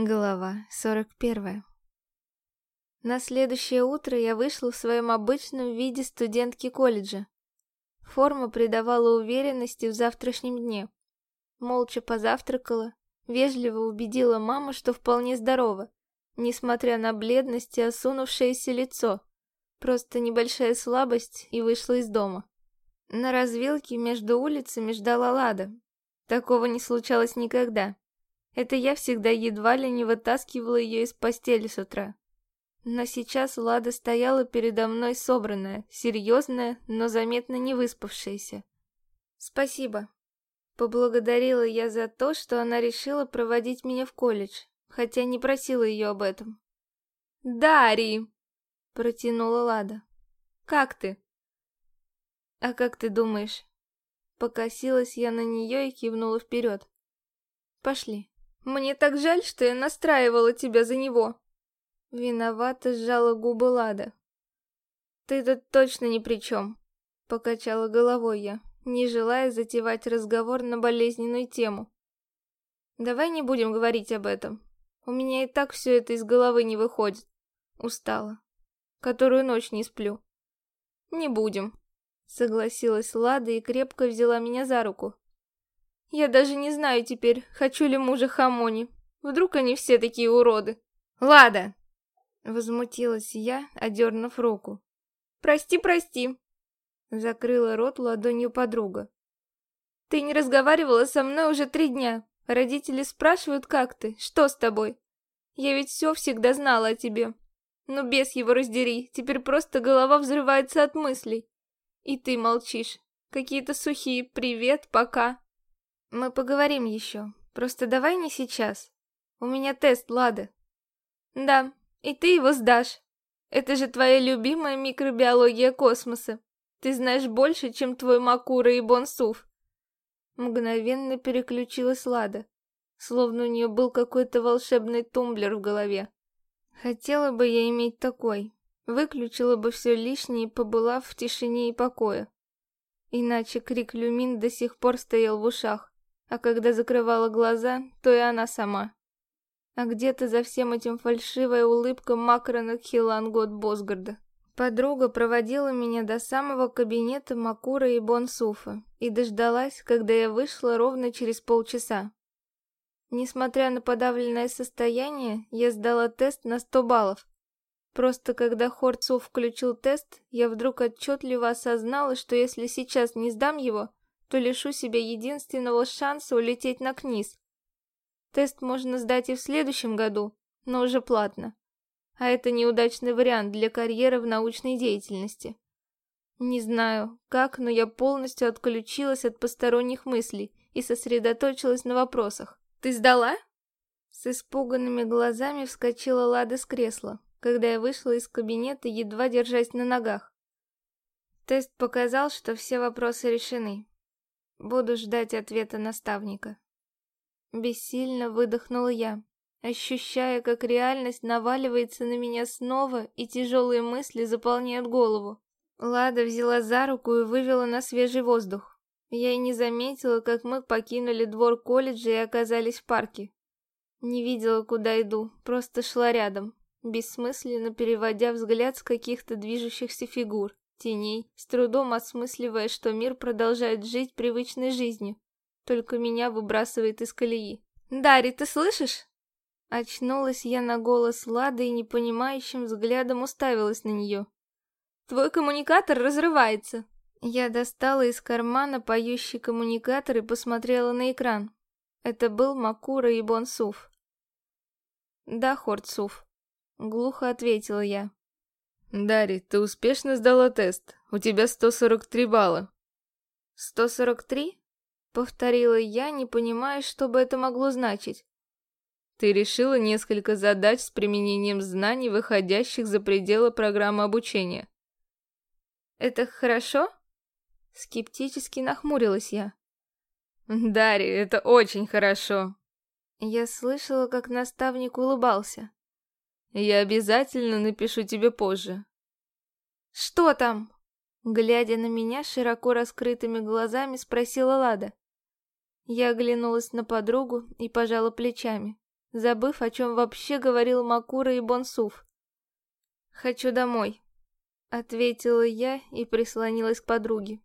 Глава 41 На следующее утро я вышла в своем обычном виде студентки колледжа. Форма придавала уверенности в завтрашнем дне. Молча позавтракала, вежливо убедила маму, что вполне здорова, несмотря на бледность и осунувшееся лицо. Просто небольшая слабость и вышла из дома. На развилке между улицами ждала Лада. Такого не случалось никогда. Это я всегда едва ли не вытаскивала ее из постели с утра. Но сейчас Лада стояла передо мной собранная, серьезная, но заметно не выспавшаяся. «Спасибо», — поблагодарила я за то, что она решила проводить меня в колледж, хотя не просила ее об этом. «Дари!» — протянула Лада. «Как ты?» «А как ты думаешь?» Покосилась я на нее и кивнула вперед. «Пошли». Мне так жаль, что я настраивала тебя за него. Виновато сжала губы Лада. Ты тут точно ни при чем. Покачала головой я, не желая затевать разговор на болезненную тему. Давай не будем говорить об этом. У меня и так все это из головы не выходит. Устала. Которую ночь не сплю. Не будем. Согласилась Лада и крепко взяла меня за руку. Я даже не знаю теперь, хочу ли мужа Хамони. Вдруг они все такие уроды. Лада! Возмутилась я, одернув руку. Прости, прости. Закрыла рот ладонью подруга. Ты не разговаривала со мной уже три дня. Родители спрашивают, как ты, что с тобой. Я ведь все всегда знала о тебе. Ну, без его раздери, теперь просто голова взрывается от мыслей. И ты молчишь. Какие-то сухие «привет», «пока». Мы поговорим еще. Просто давай не сейчас. У меня тест, Лада. Да, и ты его сдашь. Это же твоя любимая микробиология космоса. Ты знаешь больше, чем твой Макура и Бонсуф. Мгновенно переключилась Лада, словно у нее был какой-то волшебный тумблер в голове. Хотела бы я иметь такой. Выключила бы все лишнее и побыла в тишине и покое. Иначе крик Люмин до сих пор стоял в ушах а когда закрывала глаза, то и она сама. А где-то за всем этим фальшивая улыбка Макрона Хилангот Босгарда. Подруга проводила меня до самого кабинета Макура и Бонсуфа и дождалась, когда я вышла ровно через полчаса. Несмотря на подавленное состояние, я сдала тест на 100 баллов. Просто когда Хорцов включил тест, я вдруг отчетливо осознала, что если сейчас не сдам его, то лишу себя единственного шанса улететь на КНИС. Тест можно сдать и в следующем году, но уже платно. А это неудачный вариант для карьеры в научной деятельности. Не знаю, как, но я полностью отключилась от посторонних мыслей и сосредоточилась на вопросах. «Ты сдала?» С испуганными глазами вскочила Лада с кресла, когда я вышла из кабинета, едва держась на ногах. Тест показал, что все вопросы решены. Буду ждать ответа наставника. Бессильно выдохнула я, ощущая, как реальность наваливается на меня снова, и тяжелые мысли заполняют голову. Лада взяла за руку и вывела на свежий воздух. Я и не заметила, как мы покинули двор колледжа и оказались в парке. Не видела, куда иду, просто шла рядом, бессмысленно переводя взгляд с каких-то движущихся фигур теней, с трудом осмысливая, что мир продолжает жить привычной жизнью, только меня выбрасывает из колеи. «Дарри, ты слышишь?» Очнулась я на голос Лады и непонимающим взглядом уставилась на нее. «Твой коммуникатор разрывается!» Я достала из кармана поющий коммуникатор и посмотрела на экран. Это был Макура и Бонсуф. «Да, Хортсуф», — глухо ответила я. Дарри, ты успешно сдала тест. У тебя 143 балла. 143? Повторила я, не понимая, что бы это могло значить. Ты решила несколько задач с применением знаний, выходящих за пределы программы обучения. Это хорошо? Скептически нахмурилась я. Дарри, это очень хорошо. Я слышала, как наставник улыбался. Я обязательно напишу тебе позже. Что там? Глядя на меня широко раскрытыми глазами, спросила Лада. Я оглянулась на подругу и пожала плечами. забыв, о чем вообще говорил Макура и Бонсуф. «Хочу домой», — ответила я и прислонилась к подруге.